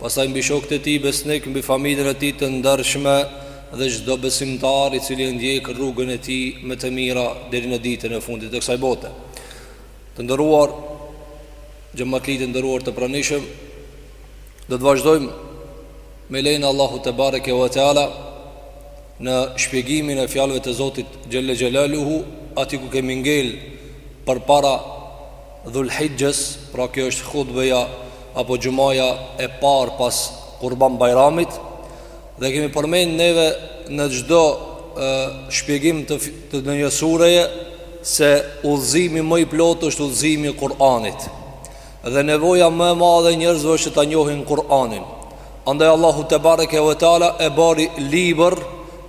pastaj mbi shokët e tij besnik, mbi familjen e tij të ndershme dhe çdo besimtar i cili e ndjek rrugën e tij me të mira deri në ditën e fundit të kësaj bote. Të nderuar xhematli të nderuar të pranishëm, do të vazhdojmë me lejen e Allahut tebareke ve teala në shpjegimin e fjalëve të Zotit xhelle xhelaluhu aty ku kemi ngel përpara Dhul-Hixhes, pra kjo është hutbeja apo xhumaja e parë pas Kurban Bajramit dhe kemi përmend neve në çdo shpjegim të ndonjë sureje se udhëzimi më i plotë është udhëzimi i Kur'anit. Dhe nevoja më e madhe e njerëzve është ta njohin Kur'anin. Andaj Allahu tebareke ve teala e bëri libër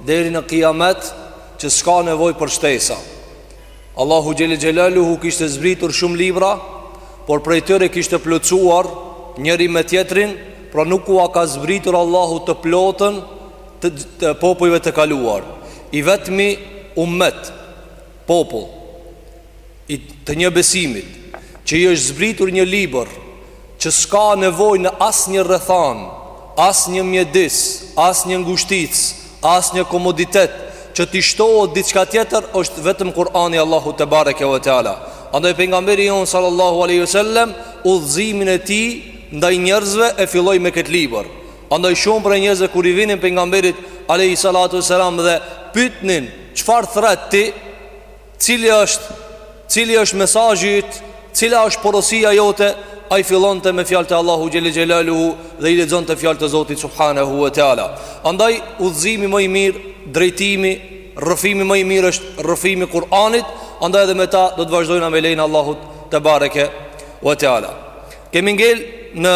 deri në kiamet që s'ka nevojë për shtesa. Allahu xhelle xhelaluhu kishte zbritur shumë libra, por prej tyre kishte plotësuar njëri me tjetrin, pra nuk ua ka zbritur Allahu të plotën të, të popujve të kaluar. I vetëmi ummet, popull, të një besimit, që i është zbritur një libër, që s'ka nevojë në asnjë rrethanë, asnjë mjedis, asnjë ngushticë, asnjë komoditet që t'i shtohet diçka tjetër, është vetëm Kur'ani i Allahut tebareke ve teala. Andaj pejgamberi jonë sallallahu alaihi wasallam udhëzimin e tij ndaj njerëzve e filloi me këtë libër. Andaj shumë prej njerëzve kur i vinin pejgamberit alaihi salatu wasalam dhe pyetnin çfarë thërret ti, Cili është, cili është mesazhi yt, cila është porosia jote? Ai fillonte me fjalët e Allahut xhelle xhelaluhu dhe i lexonte fjalët e Zotit subhanahu wa taala. Andaj udhëzimi më i mirë, drejtimi, rrëfimi më i mirë është rrëfimi i Kur'anit, andaj edhe me ta do të vazhdojmë me lejen e Allahut tebareke wa taala. Kemi ngel në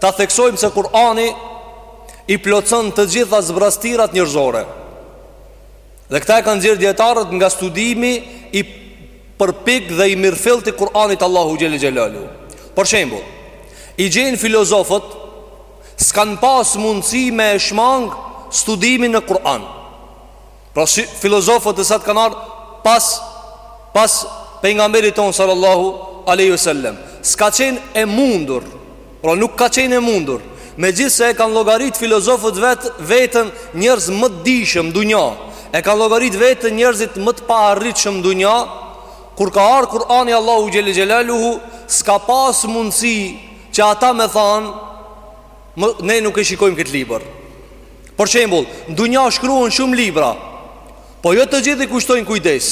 Ta theksojmë se Kur'ani i plotëson të gjitha zbrazëtirat njerëzore Dhe këta e kanë nxjerrë dijetarët nga studimi i përpiktë dhe i mirëfilltë i Kur'anit Allahut xhelle xhelaluhu Për shembull, i gjen filozofët s'kanë pas mundësi me e shmangë studimin në Kur'an Pra si filozofët të cilët kanë ardhë pas, pas pejgamberit tonë sallallahu aleyhi wa sallem S'ka qenë e mundur, pra nuk ka qenë e mundur Megjithëse e kanë llogarit filozofët vetë veten njerëz më të dijshëm n'dynja E kanë llogarit veten njerëzit më të paarritshëm n'dynja Kur ka ardh Kur'ani i Allahut xhelle xhelaluhu S'ka pas mundësi që ata me thanë Ne nuk e shikojmë këtë libër Për shembull, dunjaja shkruan shumë libra, po jo të gjithë i kushtojnë kujdes.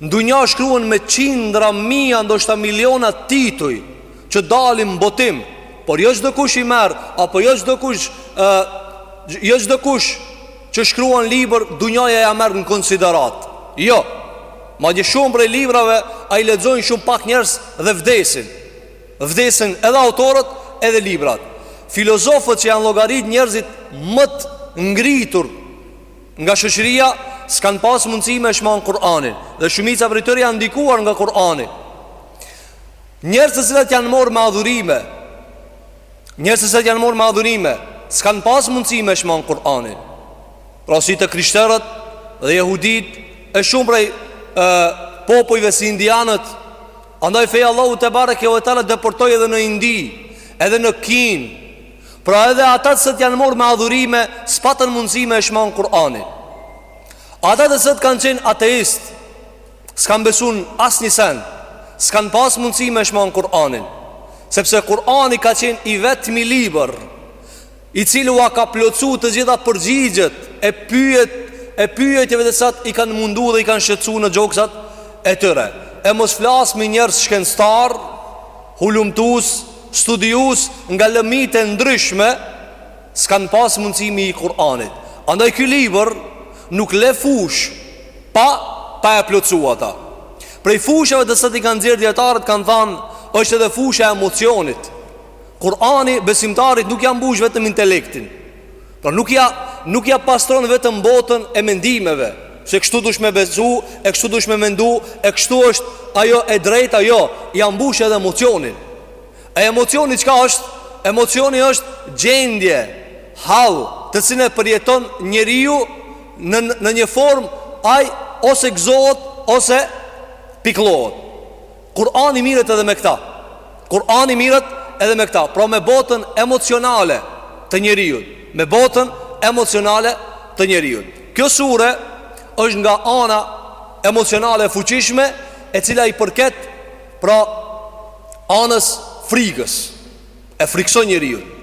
Dunjaja shkruan me qindra mija ndoshta miliona tituj, që dalin n'botim, por jo çdo kush i merr apo jo çdo kush ë jo çdo kush që shkruan libër dunjaja ia merr në konsideratë. Jo. Madje shumë prej librave a i lexojnë shumë pak njerëz dhe vdesin. Vdesin edhe autorët edhe librat Filozofët që janë llogarit njerëzit më t'ngritur nga shoqëria S'kanë pas mundësi me e shmang Kur'anin Dhe shumica prej tyre janë ndikuar nga Kur'ani Njerëz të cilët janë marrë me adhurime Njerëz të cilët janë marrë me adhurime S'kanë pas mundësi me e shmang Kur'anin Pra si të krishterët dhe jehuditë E shumë prej e, popujve si indianët Andaj feja e Allahut tebareke we teala depërtoi edhe në Indi, edhe në Kinë Pra edhe ata të cilët janë marrë me adhurime, s'patën mundësi me e shmang Kur'anin Ata të cilët kanë qenë ateistë, s'kanë besu asnjë send, s'kanë pas mundësi me e shmang Kur'anin Sepse Kur'ani ka qenë i vetmi libër, i cili ua ka plotësu të gjitha përgjigjet e pyet e pyetjeve të cilat i kanë mundu dhe i kanë shqetësu në gjoksat e tyre. E mos flasim njerëz shkencëtarë, hulumtues, studiues nga lëmitë e ndryshme, s'kanë pas mundësi me i ik Kur'anit. Andaj ky libër nuk le fushë pa pa e plotësu atë. Prej fushave të cilat i kanë nxjerrë dijetarët kanë thanë është edhe fusha e emocionit. Kurani besimtarit nuk ia mbush vetëm intelektin. Pra nuk ia nuk ia pastron vetëm botën e mendimeve, se kështu dush me besu, e kështu dush me mendu, e kështu është ajo e drejta, jo, ia mbush edhe emocionin. E emocioni çka është? Emocioni është gjendje, hal, të cilën e përjeton njeriu në, në një formë, ai, ose gëzohet, ose pikëllohet. Kur'ani mirret edhe me këta. Kur'ani mirret edhe me këta. Pra me botën emocionale të njeriu, me botën emocionale të njeriut. Kjo sure është nga ana emocionale e fuqishme, e cila i përket pra anës frigës. e frikson njeriun.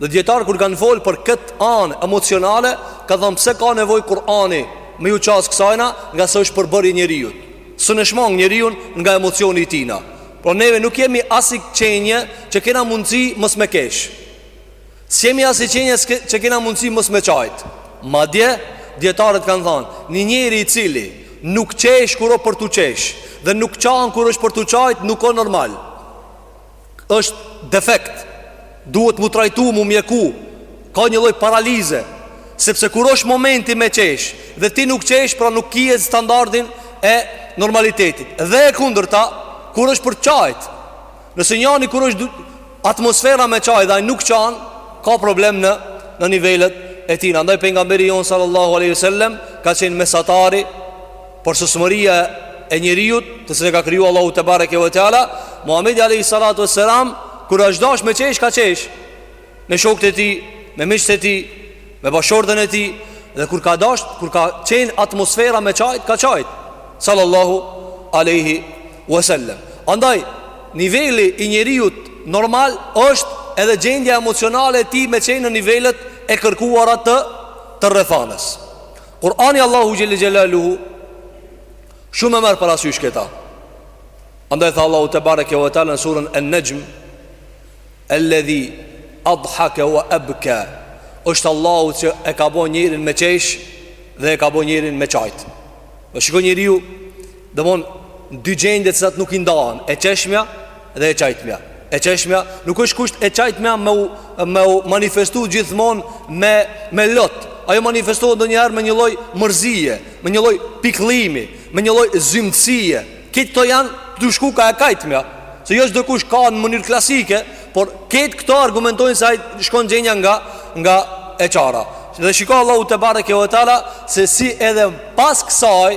Dhe dijetarët kur kanë folë për këtë anë emocionale Kanë thanë pse ka nevojë Kurani Me ju qasë kësaj ane ngase është përbërje e njeriut S'mun e shmang njeriun nga emocioni i tijna Pra neve nuk jemi asi qenie që kena mundësi mos me kesh S'jemi asi qenie që kena mundësi mos me qajt Madje, dijetarët kanë thanë Një njeri i cili nuk qesh kur o për tu qesh Dhe nuk qan kur është për tu qajt nuk o normal është defekt Duhet mu trajtu, mu mjeku Ka një lloj paralize Sepse kur është momenti me qesh Dhe ti nuk qesh, pra nuk ke standardin e normalitetit Dhe e kundërta, kur është për qajt Nëse njani kur është atmosfera me qajt Dhe nuk qan, ka problem në, në nivelet e tina Ndaj pejgamberi jonë sallallahu aleyhi ve sallem Ka qenë mesatari Përsosmëria e njeriut të cilin e ka kriju Allahu tebareke ve teala Muhammedi a.s. Kur është dash me qesh ka qesh Me shokët e tij, me miqt e tij, me bashkëshorten e tij Dhe kur ka dash, kur ka qenë atmosfera me qajt, ka qajt Salallahu aleyhi ve sallem Andaj, niveli i njeriut normal është edhe gjendja emocionale e tij me qenë në nivelet e kërkuara të, të rrethanës Kurani Allahu xhel-le xhelaluhu Shumë e merr parasysh këta Andaj tha Allahu tebareke ve teala në surën en-Nexhm El-ledhi Adhake wa ebke është Allahu që e ka bo njerin me qesh Dhe e ka bo njerin me qajt Dhe shiko njeriu Domthon dy gjendje të cilat nuk i ndahen, e çeshmja dhe e çajtmja. E çeshmja nuk është kusht e çajtmja me u me u manifestu gjithmonë me me lot. Ajo manifestohet ndonjëherë me një lloj mërzie, me një lloj pikëllimi, me një lloj zymtësie. Këto janë dyshkuka e kajtmja. Se jo çdokush kan në mënyrë klasike, por krejt këto argumentojnë se ai shkon gjendja nga nga e çara. Dhe shiko Allahu tebareke ve teala se si edhe pas kësaj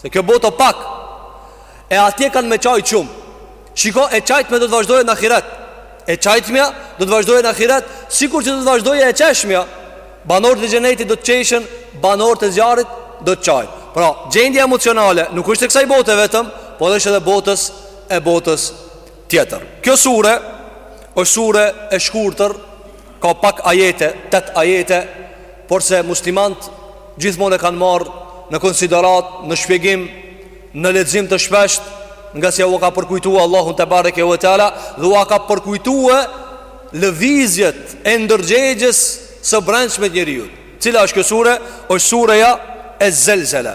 Se kjo botë o pak E atje kanë me qajtë shumë Shiko e qajtmja do të vazhdojë në ahiret E qajtmja do të vazhdojë në ahiret Sikur që do të vazhdojë e qeshmja Banorët e xhenetit do të qeshin Banorët e zjarrit do të qajnë Pra gjendja emocionale nuk është e kësaj bote vetëm Po edhe është edhe botës e botës tjetër Kjo sure është sure e shkurtër Ka pak ajete, tetë ajete, porse muslimanët gjithmonë e kanë marrë në konsideratë, në shpjegim, në lexim të shpeshtë, ngase ua ka përkujtu Allahun tebareke ve teala, dhe ua ka përkujtue lëvizjet e ndërgjegjes së brendshme të njeriut. Cila është kjo sure? është sureja Ez-Zelzele.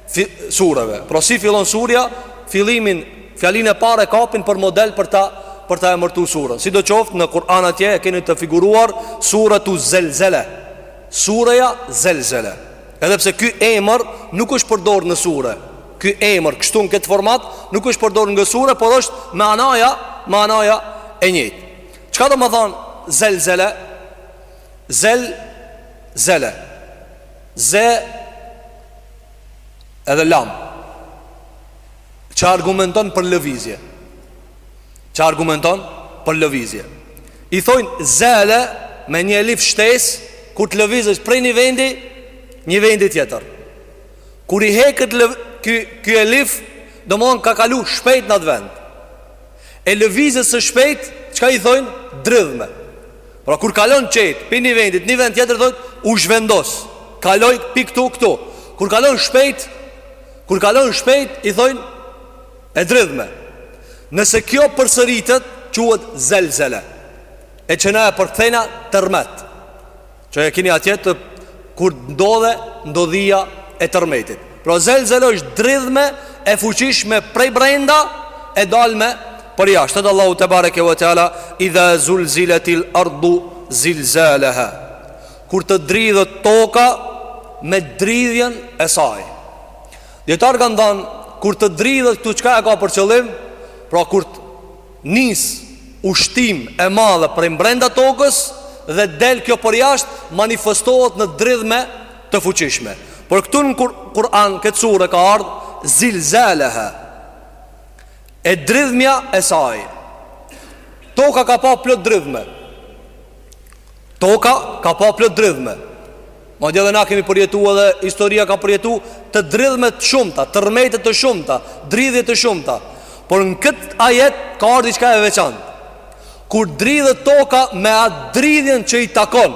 sureve. Pra si fillon surja, fillimin, fjalinë e parë e kapin për model për ta, për ta emërtu surën. Sidoqoftë në Kur'an atje e keni të figuruar suretu zelzele. Sureja zelzele. Edhe pse ky emër nuk është përdor në sure. Ky emër kështu në këtë format nuk është përdor në sure, por është manaja, manaja e njëjtë. Çka do me thanë zelzele? Zel zele. Ze Edhe lam që argumenton për lëvizje që argumenton për lëvizje I thojnë zele me një elif shtesë Kur të lëvizësh prej një vendi në një vend tjetër Kur i heket lëv... ky, ky elif domethan ka kalu shpejt në atë vend e lëvizjes së shpejt çka i thojnë dridhme Pra kur kalon shpejt, pi një vendit, në një vend tjetër thot, u zhvendos, kaloj pi këtu, këtu. Kur kalon shpejt, kur kalon shpejt, i thojnë e dridhme. Nëse kjo përsëritet, quhet zelzele. E që na e përkthejmë tërmet. Që e kini ajet te kur ndodhe, ndodhia e tërmetit. Pra zelzele është dridhme e fuqishme prej brenda e dalme përjashtë. Thotë Allahu tebareke ve teala, idha zulziletil ardu zilzaleha. Kur të dridhet toka me dridhjen e saj. Dijetarët kanë thanë, kur të dridhet këtu çka e ka për qëllim, pra kur të nisë ushtim e madhe prej brenda tokës dhe del kjo përjashtë, manifestohet në dridhme Të fuqishme. Por këtu në Kur'an në këtë sure ka ardh zilzalaha. E dridhmja e saj. Toka ka pa plot dridhme. Toka ka pa plot dridhme. Madje edhe na kemi përjetu edhe historia ka përjetu të dridhme të shumta, tërmete të shumta, dridhje të shumta. Por në këtë ajet ka ardh diçka e veçantë. Kur dridhet toka me atë dridhjen që i takon,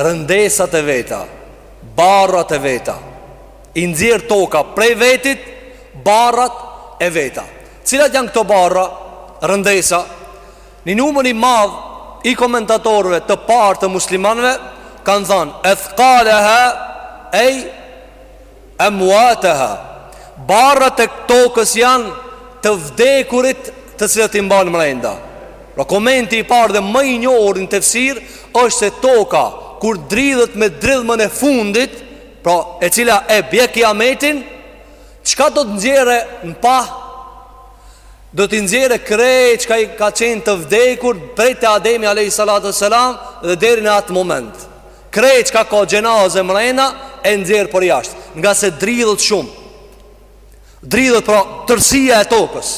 Rëndesat e veta, barrat e veta, i nxjerr toka prej vetit, barrat e veta. Cilat janë këto barra, rëndesa? Një numër i madh i komentatorëve të parë të muslimanëve kanë thanë ethqalaha ay Amwataha Barrat e tokës janë të vdekurit të cilët i mban mrenda Pra komenti i parë dhe më i njohur në tefsir është se toka kur dridhet me dridhmën e fundit Pra e cila e bje kiametin çka do të nxjerrë në pah Do t'i nxjerrë krejt çka i ka qenë të vdekur prej te Ademi a.s. Dhe deri në atë moment Krejt çka ka xhenaze mrena e nxjerr përjashtë, ngase dridhet shumë. Dridhet pra tërësia e tokës.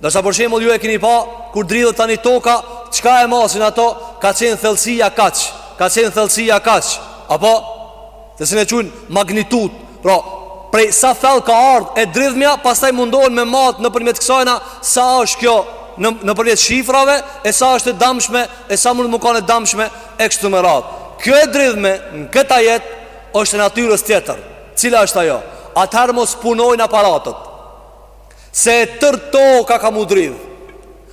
Ndërsa për shembull ju e keni pa kur dridhet tani toka, çka e masin ato, ka qenë thellësia kaq, ka qenë thellësia kaq, apo siç e qujnë magnitud, pra prej sa thellë ka ardh e dridhmja, pastaj mundohen me mat nëpërmjet kësajna sa është kjo në nëpërmjet shifrave e sa është e damshme e sa mund me kanë e damshme e kështu me radhë. Kjo e dridhme në këtë ajet është e natyrës tjetër. Cila është ajo? Atëherë mos punojnë aparatët. Se e tërë toka ka mu dridhë.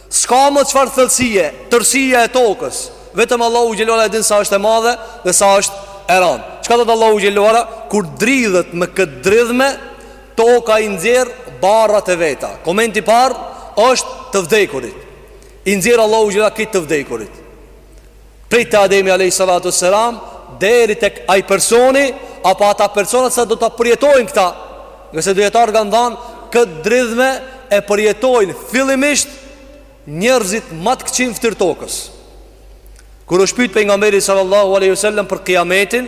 S'ka më çfarë thellësie, tërësia e tokës. Vetëm Allahu xhele ue ala e din sa është e madhe dhe sa është e ranë. Çka thotë Allahu xhele ue ala? Kur dridhet me këtë dridhme, toka i nxjerr barrat e veta. Komenti i parë është të vdekurit. I nxjerr Allahu xhele ue ala krejt të vdekurit. prej te Ademi alayhi salatu wassalam deri tek ai personi apo ata persona që do ta përjetojnë këta, ngase dijetarët kanë thënë këtë dridhme e përjetojnë fillimisht njerëzit më të këqinj në fytyrë të tokës. Kur është pyt pejgamberi sallallahu alaihi wasallam për kiametin,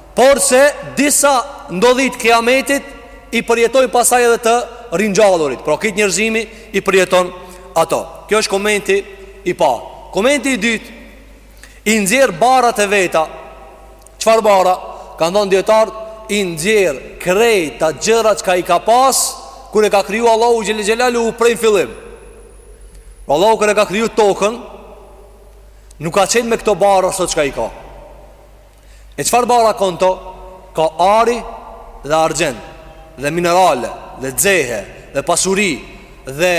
Porse disa ndodhi të kiametit i përjetojnë pastaj edhe të ringjallurit Pra krejt njerëzimi i përjeton ato Kjo është komenti i parë Komenti i dytë I nxjerr barrat e veta Çfarë barra? Kanë thonë dijetarët I nxjerr krejt ato gjëra çka i ka pas Kur e ka kriju Allahu xhele xhelaluhu prej në fillim pra Allahu kur e ka kriju tokën Nuk ka qenë me këto barra sot çka i ka E çfarë barra ka në to? Ka ari dhe argjend dhe minerale dhe xehe dhe pasuri dhe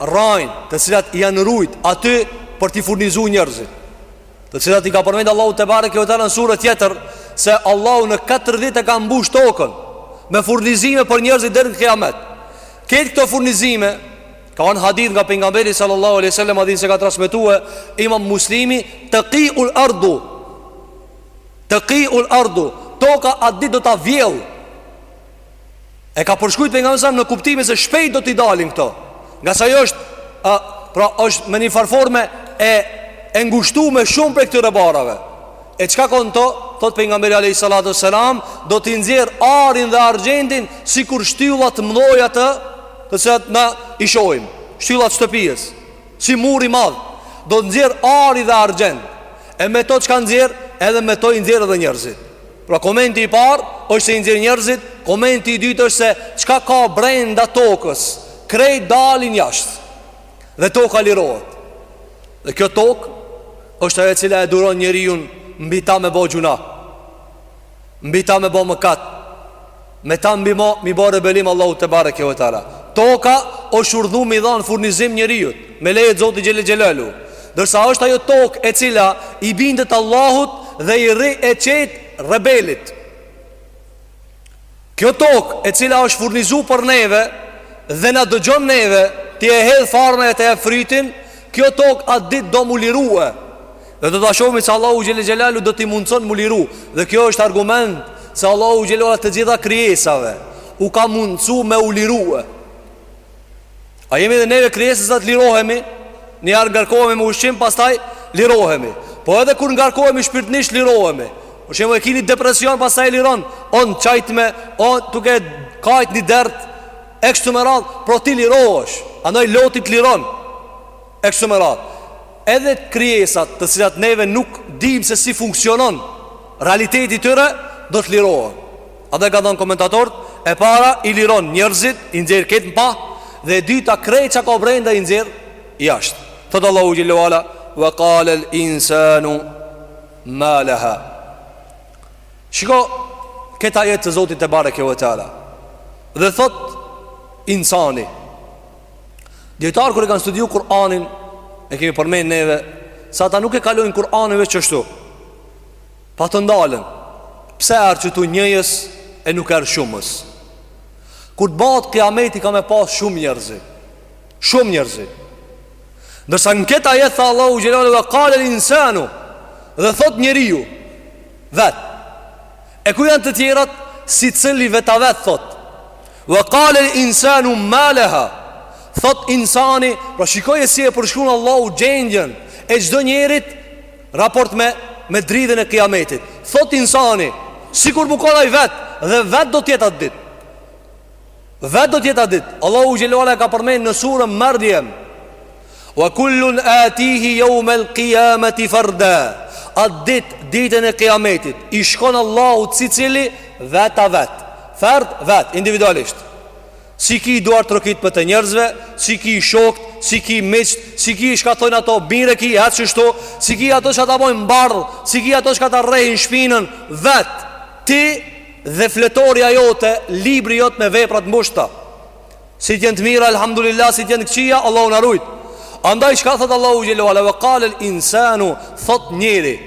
rranjë të cilat janë rujt aty për t'i furnizu njerëzit të cilat i ka përmend Allahu tebareke ue teala në sure tjetër se Allahu në 4 ditë e ka mbush tokën me furnizime për njerëzit deri në kiamet krejt këto furnizime Ka ardhë hadith nga pejgamberi sallallahu aleyhi sallam Hadith që e ka transmetu imam muslimi Tekiul ardu Tekiul ardu Toka atë ditë do të vjellë E ka përshkrujt pejgamberi alejhi selam në kuptimi se shpejt do t'i dalin këto Ngase ajo është a, Pra është me njëfarë forme e, e ngushtume shumë prej këtyre barrave E çka ka në to, thotë pejgamberi alejhi salatu ue selam, do t'i nxjerrë arin dhe argjendin sikur shtyllat e mdhaja të, të cilat ne i shohim, shtyllat e shtëpisë, si mur i madh, do të nxjerrë ari dhe argjend, e me to çka nxjerr, edhe me to i nxjerr edhe njerëzit. Pra komenti i parë, është se i nxjerr njerëzit, komenti i dytë është se çka ka brenda tokës, krejt dalin jashtë. Dhe toka lirohet Dhe kjo tokë është ajo e cila e duron njeriun Mbi ta me bo gjynah Mbi ta me bo mëkat Me ta mbi ma Me i bo rebelim Allahut tebareke ue teala Toka osht urdhnu me i dhanë furnizim njeriut Me leje të Zotit xhele xhelaluhu Ndërsa është ajo tokë e cila I bindet Allahut dhe i rri e qetë rebelit Kjo tokë e cila është furnizue për neve Dhe na dëgjon neve Ti e hedh farën e ta rrit Kjo tokë atë ditë do m'u lirue Dhe do ta shohim që Allahu Xhel-le Xhelaluhu do t'i mundëson m'u liru Dhe kjo është argument Se Allahu Xhelaluhu të gjitha krijesave U ka mundësu me u lirue A jemi edhe neve krijesë si ato lirohemi Një herë ngarkohemi me ushqim Pastaj lirohemi Po edhe kur ngarkohemi shpirtnisht lirohemi Për shembull e kini depresion Pastaj e liron O në qajtme O tuke kajt një dert E kështu me radhë Pra ti lirohesh Andaj loti t'liron e kështu me radhë. Edhe krijesat të cilat neve nuk dimë se si funksionon realiteti i tyre, do të lirohen. Edhe kanë thënë komentatorët, e para i liron njerëzit, i nxjerr krejt në pah, dhe e dyta krejt çka ka brenda i nxjerr jashtë. Thotë Allahu xhel-le ue ala, ve kalel insanu ma leha. Shiko, këtë ajet të Zotit tebareke ue teala. Dhe thotë insani, Dijetarët kur e kanë studiu Kur'anin E kemi përmend neve Se ata nuk e kalojnë Kur'anin veç ashtu Po të ndalen Pse e ardh qëtu njëjës E nuk erdh shumës Kur të bahet kiameti ka me pas shumë njerëzi Shumë njerëzi Ndërsa në këtë ajet tha Allahu Xhel-le ue ala Ve kalel insanu Dhe thot njeriu Vetë E ku janë të tjerat secili veta vetë thot Ve kalel insanu ma leha Thot insani Pra shikoje si e përshkrun Allahu gjendjen E çdo njerit Raport me, me dridhjen e kiametit Thot insani Sikur me kon ai vetë Dhe vetë do t'jetë atë ditë Vetë do të jetë atë ditë. Allahu xhel-le ue ala ka përmend në surën Maryam. Wa kullun atihi yawm al-qiyamati farda. Atë ditë, ditën e Kiametit, i shkon Allahut secili veta vet. Fard vet, individualisht. S'i ki duartrokitjet e njerëzve, s'i ki shokt, s'i ki miqt, s'i ki çka thojnë ato mirë e ki, hec qështu, s'i ki ato çka ta bojnë mbarë, s'i ki ato çka ta rrehin shpinën vet. Ti Dhe fletorja jote, libri jot me vepra të mbushta. Si të jenë të mira, alhamdulillah, si të jenë të këqija, Allahu na rujtë. Andaj çka thot Allahu xhel-le ue ala, "Wa qala al-insanu" thot njeri.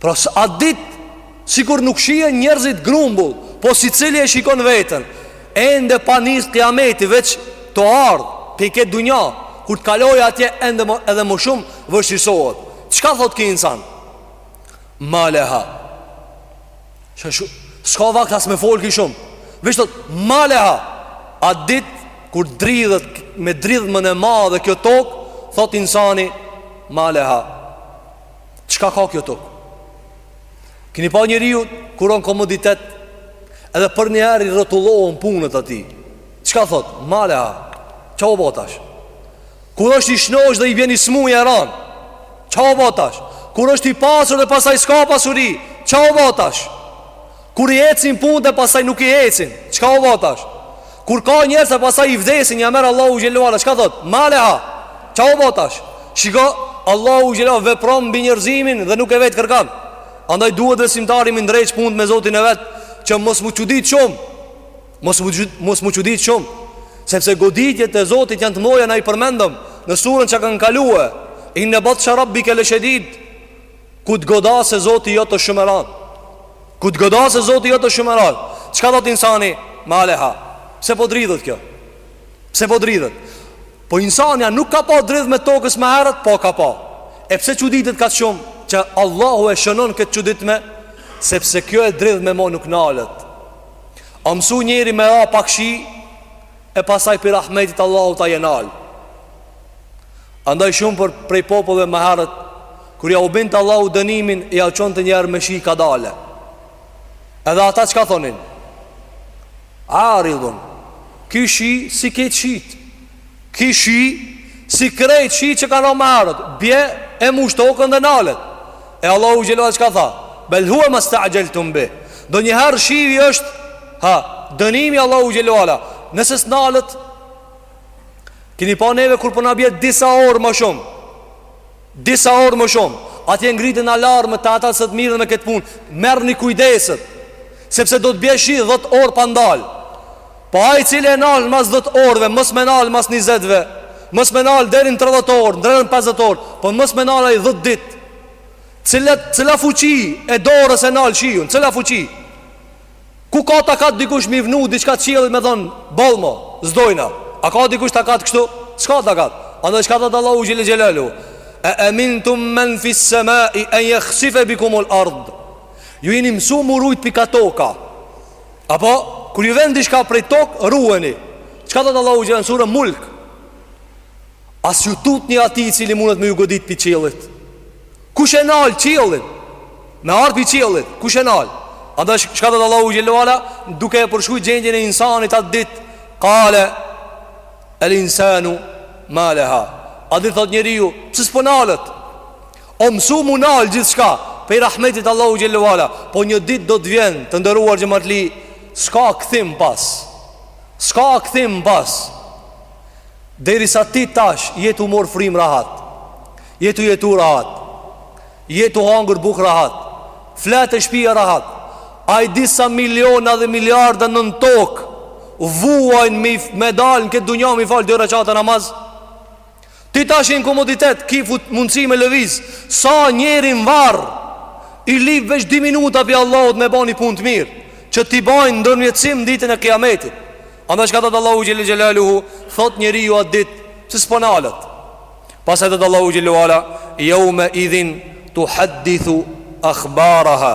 Pra atë ditë sikur nuk shihen njerëzit grumbull, po secili e shikon veten. Ende pa nis kiameti veç ka ardhë, te kjo dunja, kur të kalojë atje ende edhe më shumë vështirësohet. Çka thot ky insan? Maleha S'ka vakt as me fol ky shumë Veç thot Maleha At dit kur dridhet Me dridhmen e madhe kjo tok Thot insani Maleha Çka ka kjo tok Kini pa njeriut Kur rron komoditet Edhe përnjëherë i rrotullohen punët atij Çka thot Maleha Ça u bo tash Kur është i shnosh dhe i vjen i smuj e ran Ça u bo tash Kur është i pasur dhe pasaj s'ka pasuri Ça u bo tash Kur i ecin punt dhe pasaj nuk i ecin Ça u bo tash Kur ka njerëz dhe pasaj i vdesin Ja merr Allahu xhelle ve ala Çka thot Maleha Ça u bo tash Shiko Allahu xhelle ve ala vepron mbi njerëzimin dhe nuk e vet kërkan Andaj duhet besimtari m'i ndreq punt me Zotin e vet Që mos m'u çudit shumë Mos m'u mos m'u çudit shumë, sepse goditjet e Zotit janë të mëdha na i përmendëm në surën që kanë kaluar. Inna batsha rabbika lashadid. Kur të godasë Zoti jot o shumë ran. Kur të godasë Zoti jot o shumë ran. Çka thot insani Maleha? Pse po dridhet kjo? Pse po dridhet? Po insani a nuk ka pa dridhme t'tokës më herët, po ka pa. E pse çuditet kaq shumë që Allahu e shënon këtë çuditme? Sepse kjo e dridhme mo nuk nalet. A mësu njeri me ra pak shi E pasaj pi rahmetit t'Allahut ai e nal Andaj shumë prej popujve më herët Kur jau binte Allahu dënimin Jau çonte njëherë me shi kadale Edhe ata çka thonin Aridhun Ky shi si krejt shit Ky shi, si krejt shi që ka ra ma herët, bje, e mush tokën dhe nalet. E Allahu xhelle ve ala çka tha, Bel hua mastaxheltum bi. Ndonjëherë shiu është, ha, dënimi Allahu xhelle ve ala Nëse s'nalet, kini pa neve kur po na bje disa orë më shumë. Disa orë më shumë. Atje ngritin alarmet ata që mirren me këtë punë. Merrni kujdesët. Sepse do të bje shi dhet orë pa ndalë. Po ai i cili e nal mas dhjetë orëve, mos me nal mas njëzetëve, mos me nal deri në tridhjetë orë, deri në pesëdhjetë orë, po mos me nal ai dhjetë ditë. Cila cila fuqi e dorës e nal shiun, cila fuqi? Ku ka takat dikush m'i vnu diçka qiellit m'i thon boll mo, s'dojna. A ka dikush takat kështu? S'ka takat. Andaj çka thot Allahu xhel xhelalu? E amintum men fis samai an yakhsifa bikum al ard. Ju jeni mësu m'u rujt pi kah toka. Apo, kur ju vjen diçka prej toke, rueni. Çka thot Allahu xhelalu sura Mulk? A s'ju tutni atij i cili mundet me ju godit pi qiellit. Kush e nal qiellin? Me ardh pi qiellit, kush e nal? Andaj çka thot Allahu xhelle ve ala, duke e përshkrujt gjendjen e insanit atë ditë, kale el insanu ma laha. At dit thot njeriu, pse s'po nalet? O mësu m'u nal gjithçka Pej rahmetit Allahut xhelle ue ala Po një ditë do të vjen të nderuar xhematli S'ka kthim pas S'ka kthim pas Derisa ti tash je tu marr frymë rahat Je tu jetu rahat Je tu hangër bukë rahat Fle te shpia rahat Ai disa miliona dhe miliarda nën tokë Vuajnë me, me dalë në këtë dunja Me i falë dy reqate namaz Në Ti tash je në komoditet, ki full mundësi me lëviz, sa njeri në varr i lyp veç 2 minuta pej Allahut me bani punë të mirë, që t'i bajnë ndërmjetësim ditën e kiametit. Andaj çka thotë Allahu xhelle xhelaluhu, thotë njeriu atë ditë, pse s'po nalet? Pastaj thotë Allahu xhelle ue ala, yawma idhin tuhaddithu akhbaraha.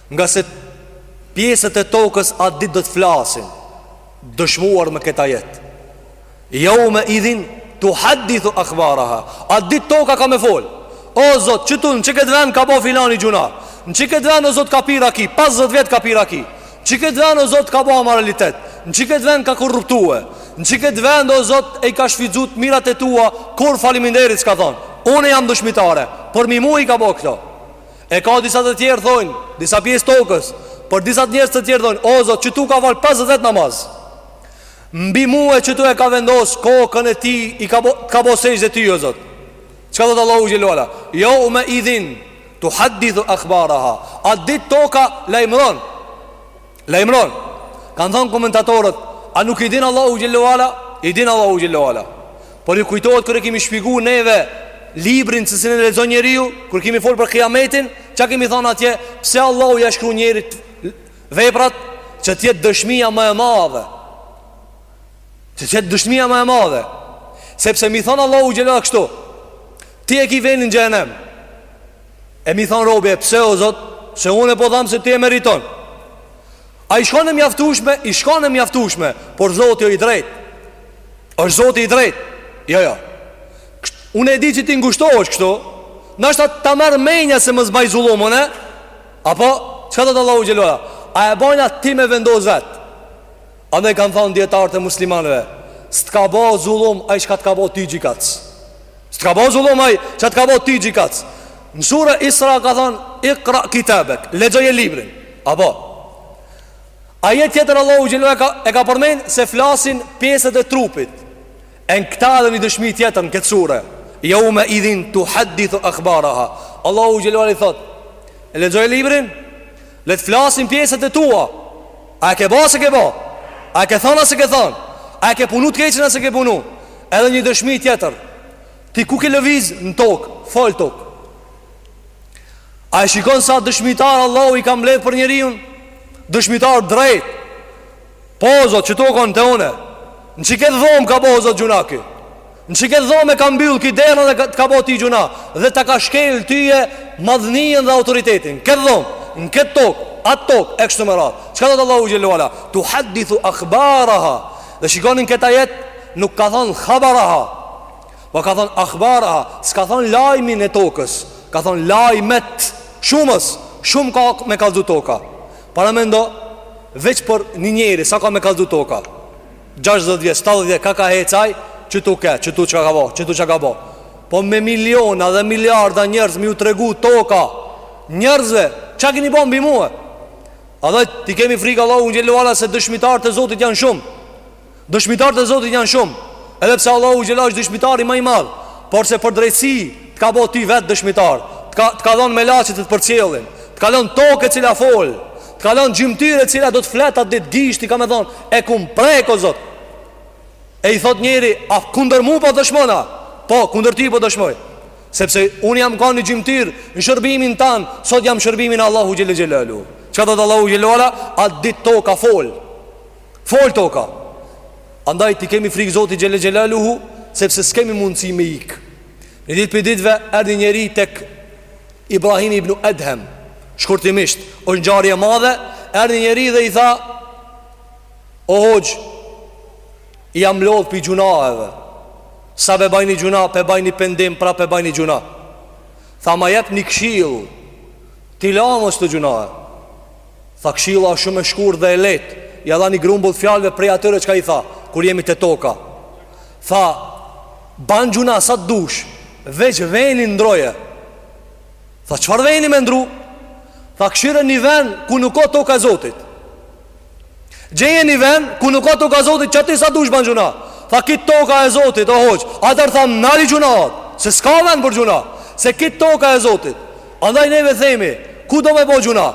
Ngase pjesët e tokës atë ditë do të flasin, dëshmuar me këtë ajet. Jeume idhin tuhadithu ahbaraha, atë ditë toka ka me folë. O Zot, qëtu në qëkëtë vend ka bo filani gjynah, në qëkëtë vend o Zot ka pi raki, 50 vjet ka pi raki, në qëkëtë vend o Zot ka bo amoralitet, në qëkëtë vend ka korruptue, në qëkëtë vend o Zot ai i ka shfrytëzu t'mirat e tua, kur faliminderit s'ka thonë, unë jam dëshmitare, përmi mu i ka bo këto. E ka disa të tjerë thonë, disa pjesë tokës, për disa njerëz të tjerë thonë, o Zot, qëtu ka fal 50 vjet namaz. Mbi mua qëtu e ka vendos kokën e tij, i ka bo, ka bo sexhde ty, o Zot. Çka thotë Allahu xhelle ue ala? Jeume idhin, tuhadithu ahbaraha. At ditë toka lajmëron. Lajmëron, kanë thënë komentatorët, a nuk i din Allahu xhelle ue ala? I din Allahu xhelle ue ala. Por ju kujtohet kur e kemi shpjegu neve librin se si e lexon njeriu, kur kemi folë për kiametin, çka kemi thënë atje, pse Allahu ia shkru njerit veprat që t'jetë dëshmia më e madhe. Që t'jetë dëshmia më e madhe. Sepse me i thënë Allahu xhelle ue ala kështu, ti e ki venin n'xhehnem, E me i thonë robi e pse o Zot Se une po tham se ti e meriton A ish kon e mjaftushme Ish kon e mjaftushme Por Zoti jo i drejtë është Zoti i drejtë Jo jo Unë e di që ti ngushtohesh kështu Nashta ta merr menja se mos baj zullum une Apo Çka thotë Allahu xhelle ue ala A e bojna ti me vendos vetë Andaj kanë thënë dijetarët e muslimanëve, s'të ka bo zullum ai çka të ka bo ty gjykatës. S'të ka bo zullum ai çka të ka bo ty gjykatës. Në sura Isra ka thënë Ikra kitabek, lexoje librin. Apo. Ajet tjetër Allahu xhelle ue ala e ka përmend se flasin pjesët e trupit. E në këta edhe një dëshmi tjetër në këtë sure Jeume idhin tuhadithu ahbaraha Allahu xhelle ue ala i thotë Lexoje librin Le të flasin pjesët e tua A e ke ba, a se ke ba A e ke than, a se ke than A e ke punu të keqen, a se ke punu Edhe një dëshmi tjetër Ti ku ke lëviz në tokë, fol toka A e shikon sa dëshmitar Allahu i ka mbledh për njeriun Dëshmitar drejt Po, Zot, qitu o konë te une Në qikët dhomë ka bo, Zot, gjunah ky Në qikët dhomë e ka mbyllë ky derën dhe të ka bo ty gjunah Dhe ta ka shkelë tyje madhninë dhe autoritetin Këtë dhomë, në këtë tokë, atë tokë, e kështu me radhë Çka thotë Allahu xhel-le ue ala? Tuhadithu akhbaraha Dhe shikoni në këtë ajet, nuk ka thonë khabaraha Po ka thonë akhbaraha S'ka thonë lajmin e tokës Ka thonë lajmet Shumës, shumë ka me kalzu toka Paramendo, veç për një njeri, sa ka me kalzu toka gjashtëdhjetë vjet, shtatëdhjetë vjet, kah ka hec aj, qitu ke, qitu çka bo, qitu çka bo. Po me miliona dhe miliarda njerëz me ju tregu toka, njerëzve, çka keni bo mbi mue? Andaj t'ia kemi frikë Allahun xhel-le ue ala se dëshmitarët e Zotit janë shumë. Dëshmitarët e Zotit janë shumë. Edhe pse Allahu xhel-le ue ala është dëshmitari ma i madhë, por se për drejtësi të ka bo ty vetë dëshmitar, të ka, të ka dhonë melaqet të të përcjellin, të ka dhonë tokë e cila fol, Ka dhonë gjymtyrë e cila do të flet atë ditë gishti ka me thonë e kum prek o Zot. E i thot njeri, a kunder mu po dëshmon a? Po, kunder ti po dëshmoj. Sepse unë jam kanë gjymtyrë në shërbimin tan, sot jam n'shërbimin e Allahut xhel-le xhelaluhu. Çka thot Allahu xhel-le ue ala? At ditë toka fol. Fol toka. Andaj t'ia kemi frikë Zotit xhel-le xhelaluhu, sepse s'kemi mundësi me ikë. Një ditë prej ditëve, erdi njeri tek Ibrahim ibn Edhem Shkurtimisht, është ngjarje e madhe Erdh një njeri dhe i tha O hoxhë jam lodhë prej gjunaheve Sa pe baj ni gjunah, pe baj ni pendim, prap pe baj ni gjunah Tha ma jep një kshill T'i la, mos të boj gjunahe Tha kshilla shumë e shkurt dhe e leht Ia dha një grumbull fjalve prej atyre çka i tha Kur jemi te toka Tha Ban gjunah sa të dush, veç venin ndroje. Tha çfarë veni me ndru? Tha kshyre një ven ku nuk o toka e Zotit. Gjeje një ven ku nuk o toka e Zotit, qaty sa dush ban gjunah. Tha krejt toka e Zotit, o hoxhë. Atëherë tha nali gjunahet, se s'ka ven për gjunah. Se krejt toka e Zotit. Andaj neve themi, ku do me bo gjunah?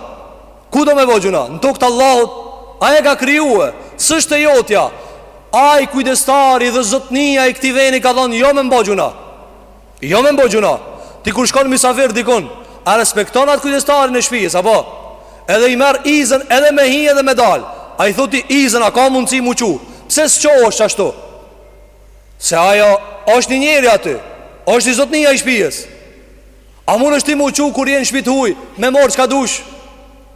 Ku do me bo gjunah? Në tokë të Allahut Ai e ka krijue S'është e jotja Ai kujdestari dhe zotnia i këtij veni ka thonë Jo me m'bo gjunah Jo me m'bo gjunah Ti kur shkon misafir dikun A e respekton atë kujdestarin e shpijës A po Edhe i merr izën edhe me hi edhe me dal A i thoti izën a ka mundësi m'u çu Pse s'çohesh qashtu Se ai është një njeri aty është i zotnia i shpijës A mundesh ti m'u çu kur je n'shpi t'huj Me marr çka dush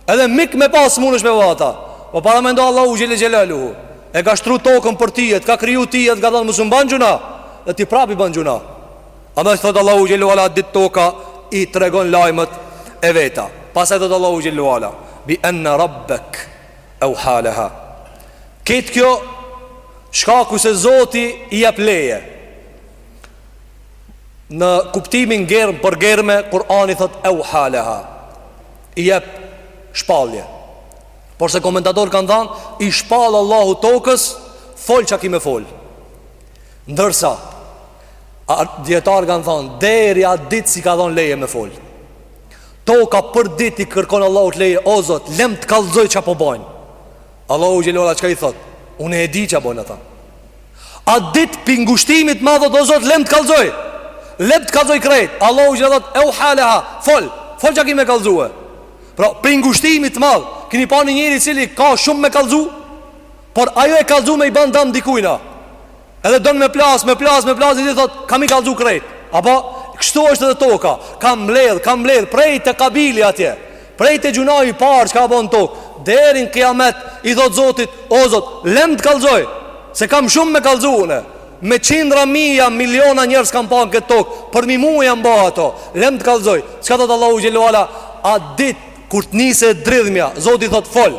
Edhe mik me pas mundesh me vata Po pra mendo Allahu xhele xhelaluhu E ka shtru tokën për ty e të ka kriju ty e të ka thonë mos më ban gjyna Dhe ti prapë ban gjyna Andaj thotë Allahu xhele ve ala a dit toka I tregon lajmët e veta Pasaj thotë Allahu xhele ve ala Bi enne rabbeke Euha leha Krejt kjo Shkaku se zoti i jep leje Në kuptimin germë për germë, Kurani thot euha leha, i jep shpallje. Por se komentatorët kanë thanë, i shpall Allahu tokës, fol çka ki me folë. Ndërsa, a, dijetarët kanë thanë, deri atë ditë s'i ka dhanë leje me folë. Toka për ditë i kërkon Allahut leje, o zot, lem të kallzoj ça po bojnë. Allahu xhele ve ala çka i thotë, unë e di ça bojnë ata. A dit pi ngushtimit t'madh thot o zot lem të kallzoj Lem të kallzoj krejt Allahu i thot euha leha Fol, fol ça ki me kallzue Pra pi ngushtimit të madh Kini pa një njeri i cili ka shumë me kallzu Por ajo e kallzume i ban dam dikujna Edhe don me plas, me plas, me plas I thot kam me i kallzu krejt Apo kështu është edhe toka Kam mbledh, kam mbledh prej te Kabili atje Prej te gjynahi i parë çka u bo n'tok deri në kiamet i thot Zotit o Zot lem të kallxoj se kam shumë me kallxu unë me qindra mija miliona njerëz kam pa në këtë tok përmi mua jan ba ato lem të kallxoj çka thot Allahu xhele ve ala a dit kur të nise dridhmja Zoti thot fol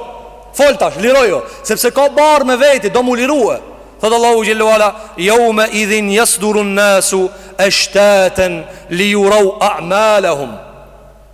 fol tash lirojo sepse ka barr me veti do m'u lirue thot Allahu xhele ve ala yawma idhin yasdurun nasu ashtaten li yurau a'malahum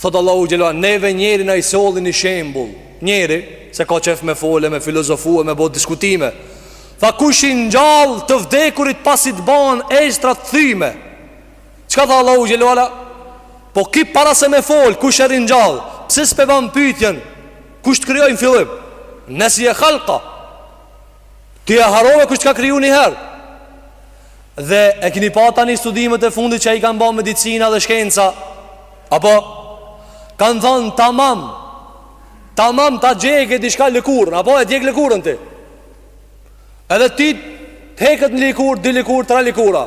Thotë Allahu Xhele ve ala Neve njeri na e solli një shembul Njeri se ka qejf me fole, me filozofu e me bo diskutime Tha kush i ngjall të vdekurit pasi t'bahen eshtra t'thyme Çka tha Allahu Xhele ve ala Po ti para se me fol, kush e ringjall Pse s'po e ban pytjen, kush të krijoi në fillim Nesije khalka Ti e harrove kush të ka kriju një herë Dhe e kini pa tani studimet e fundit që i kanë ba medicina dhe shkenca Apo Kanë thonë tamam Tamam ta djegë diçka lëkurën Apo e djeg lëkurën ti Edhe ti të heket një lëkurë, dy lëkurë, tre lëkura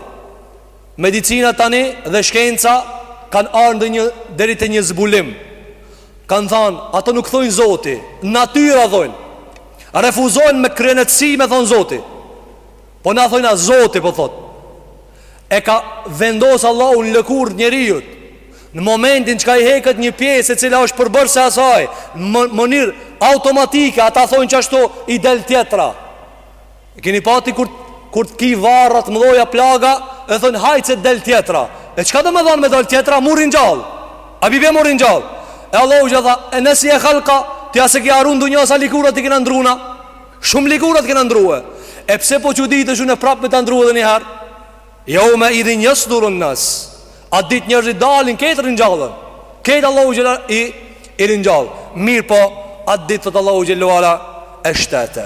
Medicina tani dhe shkenca Kanë ardhë në një deri te një zbulim Kanë thanë, ata nuk thojnë zoti, natyra thojnë. Refuzojnë me kryeneçësi me thonë zoti. Po na thojna zoti, po thotë. E ka vendosë Allahu n'lëkurë t'njeriut. Në momentin çka i heket një pjesë e cila është përbërëse e asaj, në mënyrë automatike, ata thojnë qashtu i del tjetra. E keni pa ti kur kur të ki varra të mëdha plaga, e thon hajt se del tjetra. E çka do me thon me dal tjetra mu ringjall. A bi bje mu ringjall. E Allahu ja tha, ve nesije khalqa, ti a s'e ke harru n'dunja sa lëkura t'i kena ndrru na. Shumë lëkura t'i kena ndrrue. E pse po çuditesh unë prap me ta ndrrue edhe një herë? Jeumeidhin yasdurun nas. At dit njerëzit dalin këtë ringjallen. Këtë Allahu ja i i ringjall. Mirëpo, at dit thot Allahu xhele ve ala eshtate.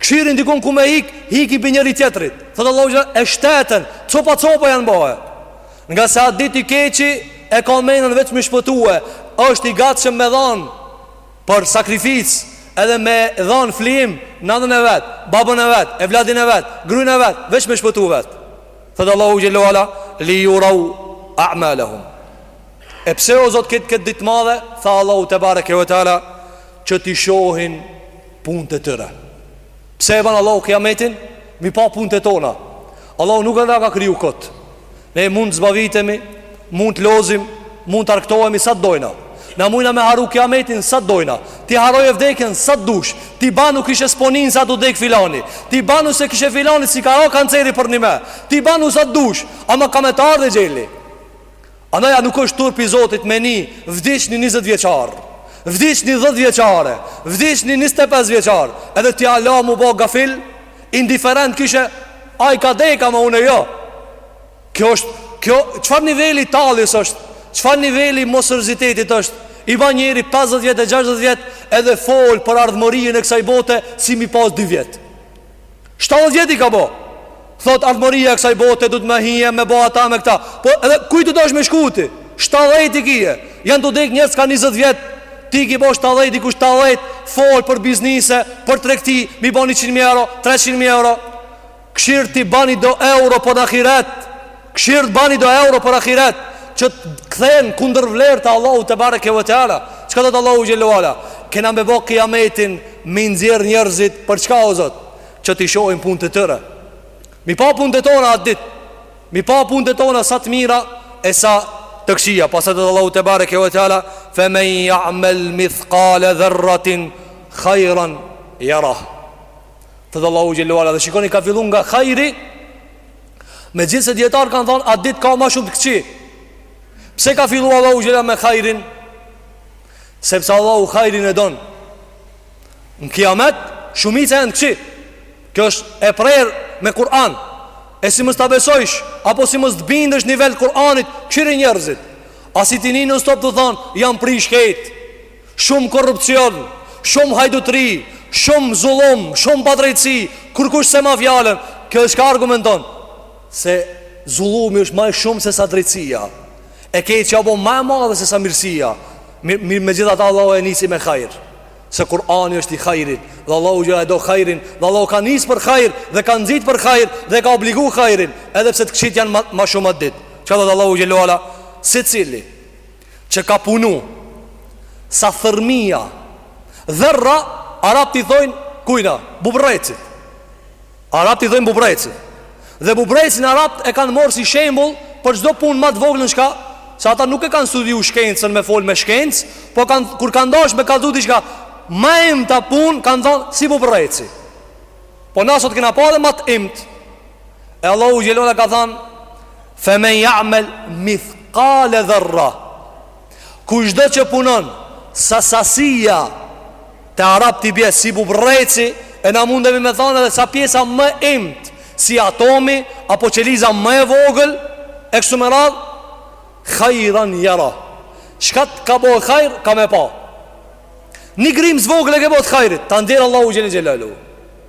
Këshirin dikun ku me ik, hikin prej njëri tjetrit Thotë Allahu xhele, eshtaten, copa copa janë bo Ngase atë dit i keqi, e ka menën veç me shpëtue është i gatshëm me dhanë Për sakrificë, edhe me dhanë flijim Nanën e vet, babën e vet, evladin e vet, grun e vet, veç me shpëtu vet Thotë Allahu xhele ve ala, li jurau a'malehum E pse o zotë këtë këtë ditë madhe, tha Allahu tebareke ve teala që t'i shohin punët e tyre. Pse e ban Allahu kiametin? Mi pa punët e tona. Allahu nuk e na ka kriju kot. Ne mund të zbavitemi, mund të lozim, mund të argëtohemi sa të dojna. Na mujna me harru kiametin sa të dojna. Ti harroje vdekjen sa të dush. Ti banu kishe s'po nin se a tu dek filani. Ti banu se kishe filani s'i ka ra kanceri përnime. Ti banu sa të dush. Ama ka me të ardh exheli. Andaj a nuk është turp i Zotit me ni vdiq një 20 vjeçar. Vdiq një 10 vjeçare, vdiq një 25 vjeçar, edhe ti hala mu bo gafil, indiferent kishe ai ka dek ama unë jo. Kjo është, kjo çfarë niveli i talljes është? Çfarë niveli i mosseriozitetit është? I ban njeri 50 vjet e 60 vjet edhe fol për ardhmërinë e kësaj bote si mi pas 2 vjet. 70 vjet i ka bo Thot ardhmëria e kësaj bote du të me hije me bo ata me këta Po edhe ku je tu dasht me shku ti 70 i kije Janë tu dek njerëz ka 20 vjet Ti i ki bo 70 di ku 70 Fol për biznese për tregti Mi bo 100.000 euro 300.000 euro Kshir t'i bani do euro për në ahiret Kshir t'i bani do euro për ahiret që të kthehen kundërvlerë te Allahu tebareke ve teala. Çka thot Allahu xhele ve ala? Kena me bo kiametin me i nxjerr njerëzit për çka o Zot? Që t'i shohin punët e tyre. Mi pa punët e tona atë ditë. Mi pa punët e tona sa të mira e sa të këqija. Pastaj thot Allahu tebareke ve teala fe men ya'mal mithqala dharratin khayran yarah. Thot Allahu xhele ve ala Edhe shikoni ka fillu nga hajri Megjithëse dijetarët kanë thonë Atë ditë ka ma shumë të këqi Pse ka fillu Allahu xhele ve ala me hajrin Sepse Allahu hajrin e donë Në kiamet Shumica janë të këqi Kjo është e prerë me Kur'an E si mos ta besojsh Apo si mos të bindesh nivel Kur'anit Kshiri njerëzit A s'je tu ni nonstop tu thonë Janë prish krejt Shumë korrupsion, shumë hajdutri, shumë zullum, shumë padrejtësi, kurkush s'e ma fjalën, kjo është çka argumenton, se zullumi është ma shumë se sa drejtësia, e e keqja o ma e madhe se sa mirësia, mi, mi, me gjitha ta Allahu e nisi me hajr, se Kurani është i hajrit, dhe Allahu xhele e do hajrin, dhe Allahu ka nisë për hajr, dhe ka nxit për hajr, dhe ka obligu hajrin, edhe pse të këqijt janë ma, ma shumë atë dit, çka tha Allahu xhele ue ala, secili, Që ka punu Sa thërrmija Dherra arabt i thojnë kujna bubrrecit arabt i thojnë bubrrecit dhe bubrrecin arabt e kanë marrë si shembull Për çdo punë ma të voglën çka Se ata nuk e kanë studiu shkencën me folë me shkencë Po kanë Kur kanë dash me kallzu diçka ma e imta punë Kanë thonë si bubrreci Po na sot kena pa edhe ma të imtë E Allahu xhele na ka thanë Fe men ja'mel mithkale dherra Kushdo që punon sa sasia te arabt i bje si bubrreci E na mundemi me thanë edhe sa pjesa më e imt Si atomi apo qeliza më e vogël E kështu me radhë hajran jera Çka t'ka bo hajr, ka me pa Një grim të vogël e ke bo t'hajrit ta nxjerr Allahu xhel-le xhelalu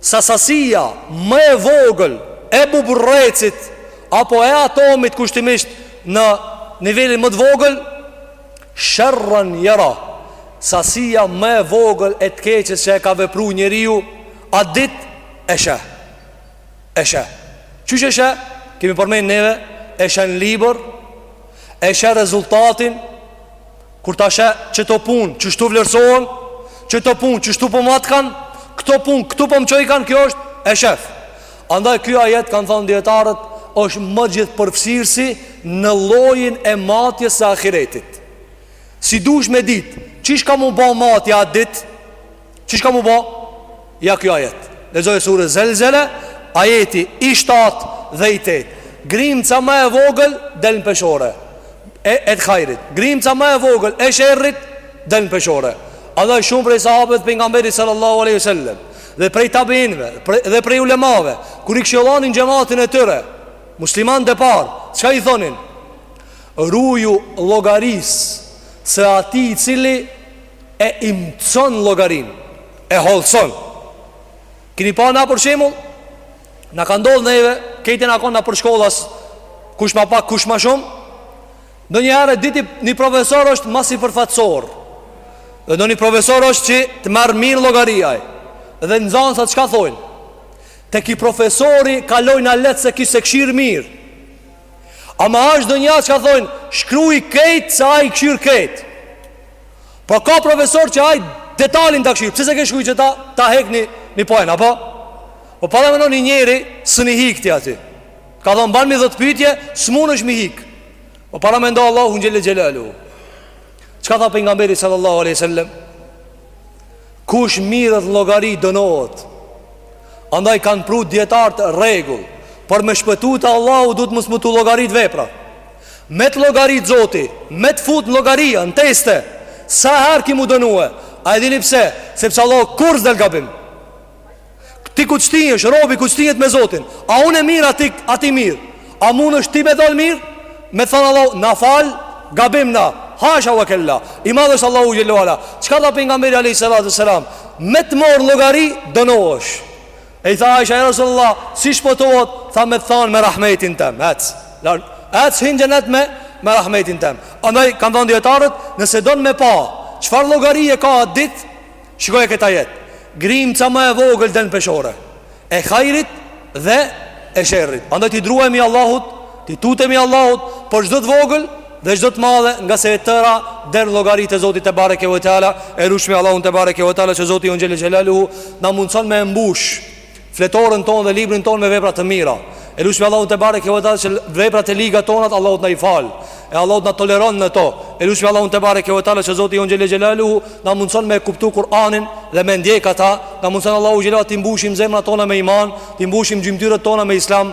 sa sasia më e vogël e bubrrecit apo e atomit kushtimisht në nivelin më të vogël sherran jera sasia më e vogël e të keqes që e ka vepru njeriu at ditë e sheh e sheh qysh e sheh kemi përmend neve e sheh në libër e sheh rezultatin Kur ta sheh qëto punë qështu vlerësohen, qëto punë qështu po matkan, këto punë këtu po m'çojkan, kjo është e shef. Andaj ky ajet kanë thënë dijetarët është ma gjithëpërfshirësi në llojin e matjes së ahiretit. Si dush me ditë, qysh ka m'u ba matja atë ditë? Qysh ka m'u bo? Ja kjo ajet lexoje suren Zelzele Ajeti i shtatë dhe i tetë Grimca ma e vogël del në peshore e, e të hajrit grimca ma e vogël E sherrit Del në peshore Andaj shumë prej sahabëve të Pejgamberit sallallahu aleyhi sallam Dhe prej tabiinve pre, Dhe prej ulemave kur i këshillonin xhematin e tyre muslimanët e parë çka i thonin Ruju llogarisë Se atij i cili e imtson llogarinë e hollëson kemi pa na për shembull na ka ndodhur neve kejt jena kanë nëpër shkollas kush ma pak kush ma shumë ndonjëherë diti një profesor është më sipërfaqësor dhe ndonjë profesor është që të marr mirë llogari ai dhe nxënsat çka thonë te ky profesori kalojnë na lehtë se ky s'e kshir mirë Ama është ndonjë çka thonë Shkruj kejt se ai e kshir kejt Po ka profesor që ai detalin ta kshyr. Pse se ke shkru qeta, ta hek ni poen, a po? Po paramendoni njeri s'mun i hik ti aty. Ka, thonë, ban mi dhetë pytje, s'munesh m'i hik. Po paramendo Allahun xhelle xhelaluhu. Çka tha pejgamberi sallallahu aleyhi sallam? Kush mirret në llogari dënohet. Andaj kanë pru dijetarët rregull. Por me shpëtu te Allahu duhet mos me t'u llogarit vepra. Me të llogarit Zoti, me të fut në llogari, në teste, sa herë ki me u dënue, a e dini pse, sepse Allahu kurrë s'del gabim. Ti ku shtinesh, robi ku shtinet me Zotin, a unë e mirë, a ti, a ti mirë, a munesh ti me dalë mirë, me të thënë Allahu, na fal, gabim na, hasha wa kella, i madhë është Allahu xhelle ue ala, çka tha pejgamberi a.s. Me të marr në llogari, dënohesh. E i tha Aisha, ja Resulullah, si shpëtohet? Tha me të thanë me rahmetin tem, ec. Ec, hin në xhenet me, me rahmetin tem. Andaj, kanë thonë dijetarët, nëse don me pa, çfarë llogarie ka atë ditë, shikoje këtë jetë. Grimca ma e vogël del në peshore. E hajrit dhe e sherrit. Andaj t'i druajmi Allahut, T'i tutemi Allahut për çdo të vogël dhe çdo të madhe, ngase e tëra del llogari te Zoti tebareke ve teala, e lutshmi Allahun tebareke ve teala që Zoti jonë xhele xhelaluhu na mundson me e mbush fletoren tonë dhe librin tonë me vepra të mira. E lutshmi Allahun tebareke ve teala që veprat e liga tona Allahu t'na i fal, e Allahu t' na toleron në to. E lutshmi Allahun tebareke ve teala që Zoti jonë xhele xhelaluhu na mundson me kuptu Kur'anin dhe me ndjek ata, na mundson Allahu xhelal t'i mbushim zemrat tona me iman, t'i mbushim gjymtyrët tona me islam.